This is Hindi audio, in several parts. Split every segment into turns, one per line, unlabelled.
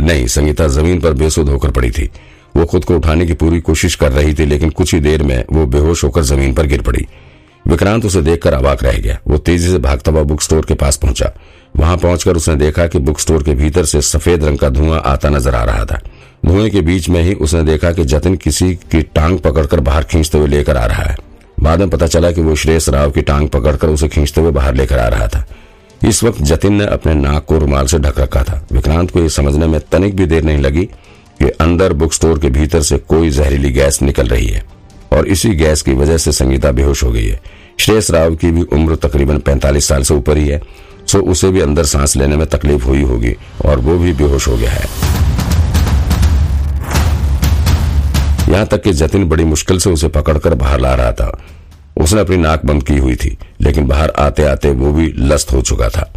नहीं, संगीता ज़मीन पर बेसुध होकर पड़ी थी। वो खुद को उठाने की पूरी कोशिश कर रही थी, लेकिन कुछ ही देर में वो बेहोश होकर ज़मीन पर गिर पड़ी। विक्रांत उसे देखकर अवाक रह गया। वो तेज़ी से भागता हुआ बुक स्टोर के पास पहुँचा। वहाँ पहुंचकर उसने देखा कि बुक स्टोर के भीतर से सफ़ेद रंग का धुआँ आता नज़र आ रहा था। धुएँ के बीच में ही उसने देखा कि जतिन किसी की टांग पकड़कर बाहर खींचते हुए लेकर आ रहा है। बाद में पता चला कि वो श्रेयस राव की टांग पकड़कर उसे खींचते हुए बाहर लेकर आ रहा था। इस वक्त जतिन ने अपने नाक को रुमाल से ढक रखा था। विक्रांत को यह समझने में तनिक भी देर नहीं लगी कि अंदर बुक स्टोर के भीतर से कोई जहरीली गैस निकल रही है और इसी गैस की वजह से संगीता बेहोश हो गई है। श्रेयस राव की भी उम्र तकरीबन 45 साल से ऊपर ही है, सो उसे भी अंदर सांस लेने में तकलीफ़ हुई होगी और वो भी बेहोश हो गया है। यहाँ तक कि जतिन बड़ी मुश्किल से उसे पकड़कर बाहर ला रहा था। उसने अपनी नाक बंद की हुई थी, लेकिन बाहर आते आते वो भी लस्त हो चुका था।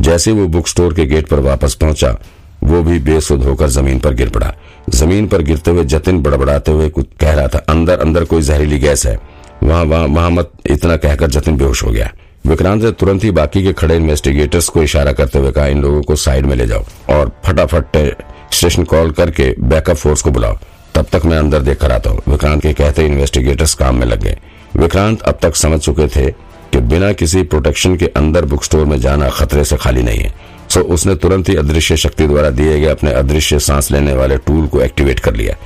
जैसे वो बुक स्टोर के गेट पर वापस पहुँचा, वो भी बेसुध होकर ज़मीन पर गिर पड़ा। ज़मीन पर गिरते हुए जतिन बड़बड़ाते हुए कुछ कह रहा था अंदर अंदर कोई जहरीली गैस है। वहाँ वहाँ वहाँ मत इतना कहकर जतिन बेहोश हो गया। विक्रांत ने तुरंत ही बाकी के खड़े इन्वेस्टिगेटर्स को इशारा करते हुए कहा, इन लोगों को साइड में ले जाओ और फटाफट स्टेशन कॉल करके बैकअप फोर्स को बुलाओ। तब तक मैं अंदर देख कर आता हूँ। विक्रांत के कहते इन्वेस्टिगेटर्स काम में लग गए। विक्रांत अब तक समझ चुके थे कि बिना किसी प्रोटेक्शन के अंदर बुक स्टोर में जाना खतरे से खाली नहीं है। सो उसने तुरंत ही अदृश्य शक्ति द्वारा दिए गए अपने अदृश्य सांस लेने वाले टूल को एक्टिवेट कर लिया।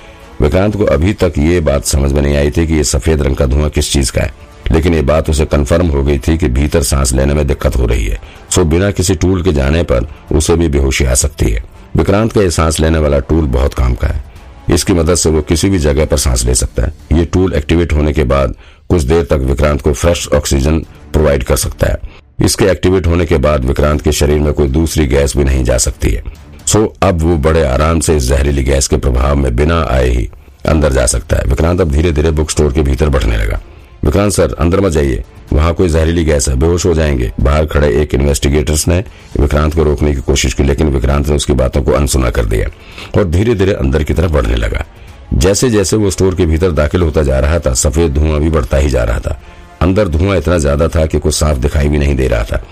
विक्रांत को अभी तक ये बात समझ में नहीं आई थी कि ये सफ़ेद रंग का धुआँ किस चीज़ का है। लेकिन ये बात उसे कंफर्म हो गई थी कि भीतर सांस लेने में दिक्कत हो रही है। सो बिना किसी टूल के जाने पर उसे भी बेहोशी आ सकती है। विक्रांत का ये सांस लेने वाला टूल बहुत काम का है। इसकी मदद से वो किसी भी जगह पर सांस ले सकता है। ये टूल एक्टिवेट होने के बाद कुछ देर तक विक्रांत को फ्रेश ऑक्सीजन प्रोवाइड कर सकता है। इसके एक्टिवेट होने के बाद विक्रांत के शरीर में कोई दूसरी गैस भी नहीं जा सकती है। सो, अब वो बड़े आराम से इस जहरीली गैस के प्रभाव में बिना आए ही अंदर जा सकता है। विक्रांत अब धीरे धीरे बुक स्टोर के भीतर बढ़ने लगा। विक्रांत सर, अंदर मत जाइए। वहाँ कोई जहरीली गैस है। बेहोश हो जाएँगे। बाहर खड़े एक इन्वेस्टिगेटर्स ने विक्रांत को रोकने की कोशिश की, लेकिन विक्रांत ने उसकी बातों को अनसुना कर दिया और धीरे धीरे अंदर की तरफ़ बढ़ने लगा। जैसे जैसे वो स्टोर के भीतर दाखिल होता जा रहा था, सफ़ेद धुआँ भी बढ़ता ही जा रहा था। अंदर धुआँ इतना ज़्यादा था कि कुछ साफ़ दिखाई भी नहीं दे रहा था।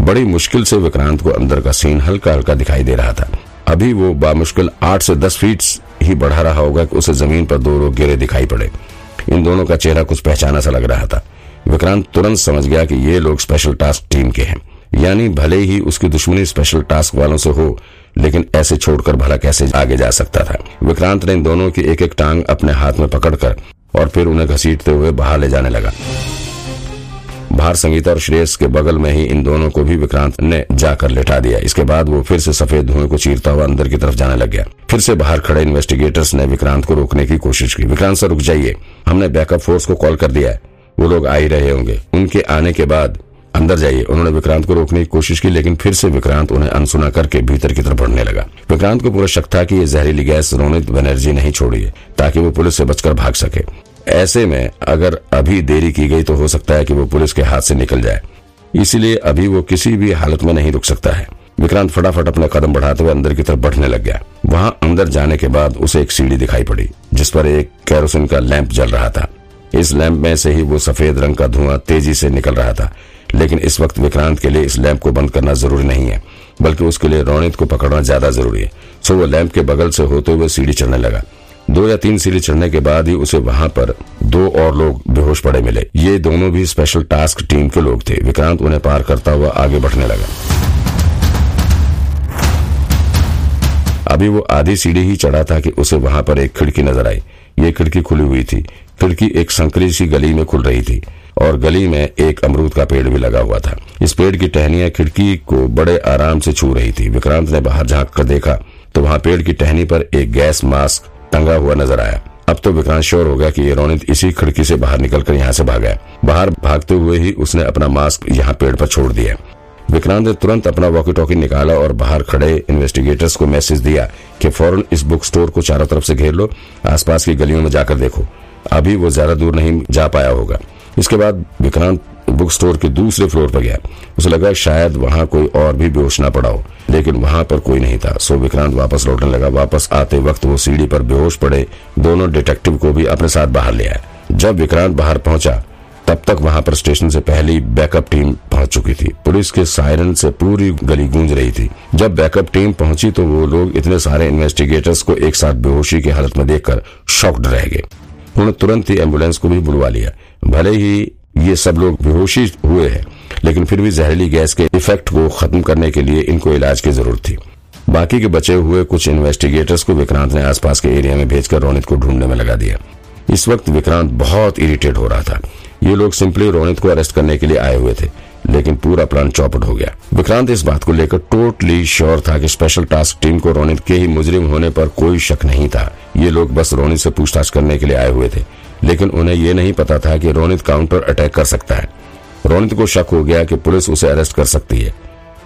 बड़ी मुश्किल से विक्रांत को अंदर का सीन हल्का हल्का दिखाई दे रहा था। अभी वो बामुश्किल आठ से दस फीट ही बढ़ा रहा होगा कि उसे ज़मीन पर दो लोग गिरे दिखाई पड़े। इन दोनों का चेहरा कुछ पहचाना सा लग रहा था। विक्रांत तुरंत समझ गया कि ये लोग स्पेशल टास्क टीम के हैं। यानी भले ही उसकी दुश्मनी स्पेशल टास्क वालों से हो लेकिन ऐसे छोड़कर भला कैसे आगे जा सकता था? विक्रांत ने इन दोनों की एक एक टांग अपने हाथ में पकड़कर और फिर उन्हें घसीटते हुए बाहर ले जाने लगा। बाहर संगीता और श्रेयस के बगल में ही इन दोनों को भी विक्रांत ने जाकर लेटा दिया। इसके बाद वो फिर से सफ़ेद धुएँ को चीरता हुआ अंदर की तरफ़ जाने लग गया। फिर से बाहर खड़े इन्वेस्टिगेटर्स ने विक्रांत को रोकने की कोशिश की। विक्रांत सर, रुक जाइए। हमने बैकअप फोर्स को कॉल कर दिया है। वो लोग आ ही रहे होंगे। उनके आने के बाद अंदर जाइए। उन्होंने विक्रांत को रोकने की कोशिश की, लेकिन फिर से विक्रांत उन्हें अनसुना करके भीतर की तरफ़ बढ़ने लगा। विक्रांत को पूरा शक था कि ये जहरीली गैस रोनित बनर्जी नहीं छोड़ी है, ताकि वो पुलिस से बचकर भाग सके। ऐसे में अगर अभी देरी की गई तो हो सकता है कि वो पुलिस के हाथ से निकल जाए। इसीलिए अभी वो किसी भी हालत में नहीं रुक सकता है। विक्रांत फटाफट अपना कदम बढ़ाते हुए अंदर की तरफ़ बढ़ने लग गया। वहाँ अंदर जाने के बाद उसे एक सीढ़ी दिखाई पड़ी, जिस पर एक कैरोसिन का लैंप जल रहा था। इस लैंप में से ही वो सफ़ेद रंग का धुआँ तेज़ी से निकल रहा था। लेकिन इस वक्त विक्रांत के लिए इस लैंप को बंद करना ज़रूरी नहीं है, बल्कि उसके लिए रोनित को पकड़ना ज़्यादा ज़रूरी है। सो वो लैंप के बगल से होते हुए सीढ़ी चढ़ने लगा। दो या तीन सीढ़ी चढ़ने के बाद ही उसे वहाँ पर दो और लोग बेहोश पड़े मिले। ये दोनों भी स्पेशल टास्क टीम के लोग थे। विक्रांत उन्हें पार करता हुआ आगे बढ़ने लगा। अभी वो आधी सीढ़ी ही चढ़ा था कि उसे वहाँ पर एक खिड़की नज़र आई। ये खिड़की खुली हुई थी। खिड़की एक संकरी सी गली में खुल रही थी। और गली में एक अमरूद का पेड़ भी लगा हुआ था। इस पेड़ की टहनिया खिड़की को बड़े आराम से छू रही थी। विक्रांत ने बाहर झाँक कर देखा तो वहाँ पेड़ की टहनी पर एक गैस मास्क टंगा हुआ नज़र आया। अब तो विक्रांत श्योर हो गया कि ये रोनित इसी खिड़की से बाहर निकलकर यहाँ से भागा बाहर भागते हुए ही उसने अपना मास्क यहाँ पेड़ पर छोड़ दिया। विक्रांत ने तुरंत अपना वॉकी टॉकी निकाला और बाहर खड़े इन्वेस्टिगेटर्स को मैसेज दिया कि फ़ौरन इस बुक स्टोर को चारों तरफ़ से घेर लो, आसपास की गलियों में जाकर देखो। अभी वो ज़्यादा दूर नहीं जा पाया होगा। इसके बाद विक्रांत बुक स्टोर के दूसरे फ्लोर पर गया। उसे लगा शायद वहाँ कोई और भी बेहोश ना पड़ा हो, लेकिन वहाँ पर कोई नहीं था। सो विक्रांत वापस लौटने लगा। वापस आते वक्त वो सीढ़ी पर बेहोश पड़े, दोनों डिटेक्टिव को भी अपने साथ बाहर ले आया जब विक्रांत बाहर पहुँचा, तब तक वहाँ पर स्टेशन से पहली बैकअप टीम पहुँच चुकी थी। पुलिस के सायरन से पूरी गली गूंज रही थी। जब बैकअप टीम पहुँची तो वो लोग इतने सारे इन्वेस्टिगेटर्स को एक साथ बेहोशी की हालत में देखकर शॉक्ड रह गए। उन्होंने तुरंत ही एंबुलेंस को भी बुलवा लिया। भले ही ये सब लोग बेहोशी हुए हैं, लेकिन फिर भी जहरीली गैस के इफ़ेक्ट को खत्म करने के लिए इनको इलाज की ज़रूरत थी। बाकी के बचे हुए कुछ इन्वेस्टिगेटर्स को विक्रांत ने आसपास के एरिया में भेजकर रोनित को ढूँढने में लगा दिया। इस वक्त विक्रांत बहुत इरिटेट हो रहा था। ये लोग सिंपली रोनित को अरेस्ट करने के लिए आए हुए थे। लेकिन पूरा प्लान चौपट हो गया। विक्रांत इस बात को लेकर टोटली श्योर था कि स्पेशल टास्क टीम को रोनित के ही मुजरिम होने पर कोई शक नहीं था। ये लोग बस रोनित से पूछताछ करने के लिए आए हुए थे। लेकिन उन्हें ये नहीं पता था कि रोनित काउंटर अटैक कर सकता है। रोनित को शक हो गया कि पुलिस उसे अरेस्ट कर सकती है।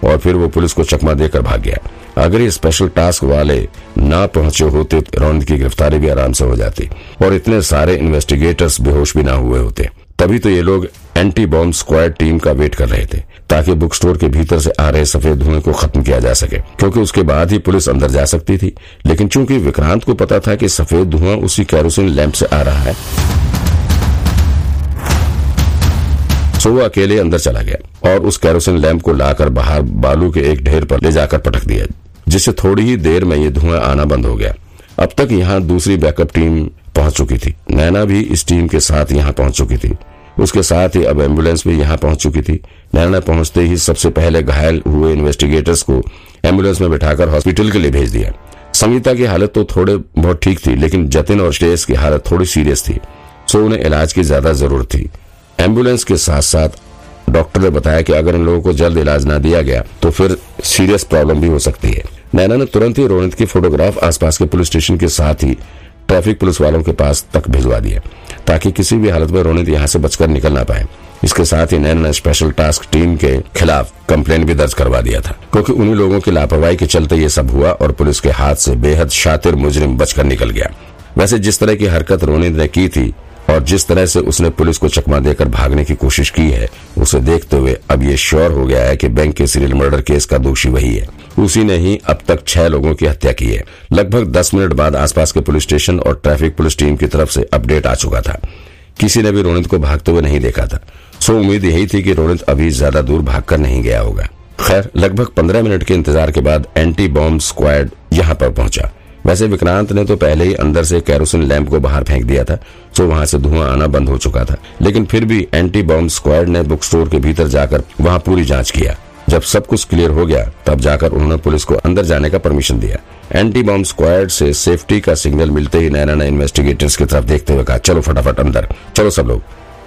और फिर वो पुलिस को चकमा देकर भाग गया। अगर ये स्पेशल टास्क वाले ना पहुँचे होते, रोनित की गिरफ्तारी भी आराम से हो जाती। और इतने सारे इन्वेस्टिगेटर्स बेहोश भी ना हुए होते। तभी तो ये लोग एंटी बॉम्ब स्क्वाड टीम का वेट कर रहे थे, ताकि बुक स्टोर के भीतर से आ रहे सफ़ेद धुएँ को खत्म किया जा सके, क्योंकि उसके बाद ही पुलिस अंदर जा सकती थी। लेकिन चूँकि विक्रांत को पता था कि सफ़ेद धुआँ उसी कैरोसिन लैंप से आ रहा है सो वो अकेले अंदर चला गया और उस कैरोसिन लैंप को लाकर बाहर बालू के एक ढेर पर ले जाकर पटक दिया, जिससे थोड़ी ही देर में ये धुआँ आना बंद हो गया। अब तक यहाँ दूसरी बैकअप टीम पहुँच चुकी थी। नैना भी इस टीम के साथ यहाँ पहुँच चुकी थी। उसके साथ ही अब एंबुलेंस भी यहाँ पहुँच चुकी थी। नैना पहुँचते ही सबसे पहले घायल हुए इन्वेस्टिगेटर्स को एंबुलेंस में बिठाकर हॉस्पिटल के लिए भेज दिया। संगीता की हालत तो थोड़े बहुत ठीक थी, लेकिन जतिन और श्रेयस की हालत थोड़ी सीरियस थी, सो उन्हें इलाज की ज़्यादा ज़रूरत थी। एंबुलेंस के साथ साथ डॉक्टर ने बताया कि अगर इन लोगों को जल्द इलाज ना दिया गया तो फिर सीरियस प्रॉब्लम भी हो सकती है। नैना ने तुरंत ही रोनित की फोटोग्राफ आसपास के पुलिस स्टेशन के साथ ही ट्रैफ़िक पुलिस वालों के पास तक भिजवा दिया। ताकि किसी भी हालत में रोनित यहाँ से बचकर निकल ना पाए। इसके साथ ही नैन ने स्पेशल टास्क टीम के खिलाफ कंप्लेन भी दर्ज करवा दिया था। क्योंकि उन्हीं लोगों की लापरवाही के चलते ये सब हुआ और पुलिस के हाथ से बेहद शातिर मुजरिम बचकर निकल गया। वैसे जिस तरह की हरकत रोनित ने की थी और जिस तरह से उसने पुलिस को चकमा देकर भागने की कोशिश की है, उसे देखते हुए अब ये श्योर हो गया है कि बैंक के सीरियल मर्डर केस का दोषी वही है। उसी ने ही अब तक छह लोगों की हत्या की है। लगभग दस मिनट बाद आसपास के पुलिस स्टेशन और ट्रैफ़िक पुलिस टीम की तरफ़ से अपडेट आ चुका था। किसी ने भी रोनित को भागते हुए नहीं देखा था। सो उम्मीद यही थी कि रोनित अभी ज़्यादा दूर भागकर नहीं गया होगा। खैर, लगभग पंद्रह मिनट के इंतज़ार के बाद एंटी बॉम्ब स्क्वाड यहाँ पर पहुँचा। वैसे विक्रांत ने तो पहले ही अंदर से कैरोसिन लैंप को बाहर फेंक दिया था तो वहाँ से धुआँ आना बंद हो चुका था। लेकिन फिर भी एंटी बॉम्ब स्क्वाड ने बुक स्टोर के भीतर जाकर वहाँ पूरी जाँच किया। जब सब कुछ क्लियर हो गया, तब जाकर उन्होंने पुलिस को अंदर जाने का परमिशन दिया। एंटी बॉम्ब स्क्वाड से सेफ्टी का सिग्नल मिलते ही नैना ने इन्वेस्टिगेटर्स की तरफ़ देखते हुए कहा, चलो फटाफट अंदर, चलो सब लोग।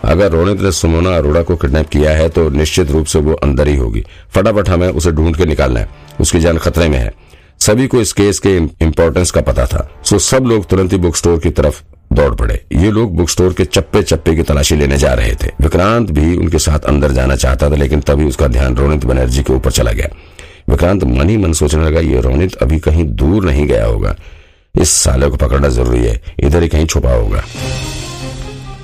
अगर रोनित ने सुमोना अरोड़ा को किडनैप किया है तो निश्चित रूप से वो अंदर ही होगी। फटाफट हमें उसे ढूंढ के निकालना है। उसकी जान खतरे में है। सभी को इस केस के इम्पोर्टेंस का पता था। सो सब लोग तुरंत ही बुक स्टोर की तरफ़ दौड़ पड़े। ये लोग बुक स्टोर के चप्पे चप्पे की तलाशी लेने जा रहे थे। विक्रांत भी उनके साथ अंदर जाना चाहता था, लेकिन तभी उसका ध्यान रोनित बनर्जी के ऊपर चला गया। विक्रांत मन ही मन सोचने लगा, ये रोनित अभी कहीं दूर नहीं गया होगा। इस साले को पकड़ना ज़रूरी है। इधर ही कहीं छुपा होगा।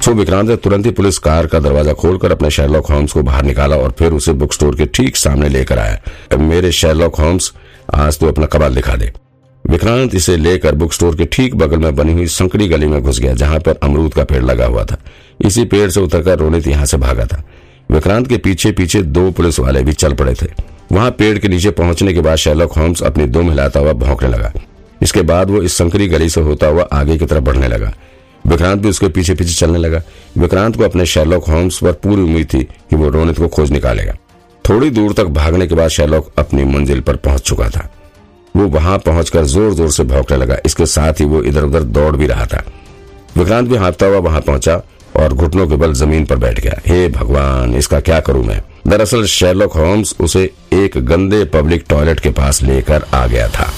सो विक्रांत ने तुरंत ही पुलिस कार का दरवाज़ा खोलकर अपने शेरलॉक होम्स को बाहर निकाला और फिर उसे बुक स्टोर के ठीक सामने लेकर आया। मेरे शेरलॉक होम्स आज तो अपना कबाल दिखा दे। विक्रांत इसे लेकर बुक स्टोर के ठीक बगल में बनी हुई संकड़ी गली में घुस गया, जहाँ पर अमरूद का पेड़ लगा हुआ था। इसी पेड़ से उतरकर रोनित यहाँ से भागा था। विक्रांत के पीछे पीछे दो पुलिस वाले भी चल पड़े थे। वहाँ पेड़ के नीचे पहुँचने के बाद शेरलॉक होम्स अपनी दुम हिलाता हुआ भौंकने लगा। इसके बाद वो इस संकरी गली से होता हुआ आगे की तरफ़ बढ़ने लगा। विक्रांत भी उसके पीछे पीछे चलने लगा। विक्रांत को अपने शेरलॉक होम्स पर पूरी उम्मीद थी कि वो रोनित को खोज निकालेगा। थोड़ी दूर तक भागने के बाद शेलॉक अपनी मंजिल पर पहुँच चुका था। वो वहाँ पहुंचकर ज़ोर ज़ोर से भौंकने लगा। इसके साथ ही वो इधर उधर दौड़ भी रहा था। विक्रांत भी हाँपता हुआ वहाँ पहुँचा और घुटनों के बल ज़मीन पर बैठ गया। हे भगवान, इसका क्या करूँ मैं? दरअसल शेरलॉक होम्स उसे एक गंदे पब्लिक टॉयलेट के पास लेकर आ गया था।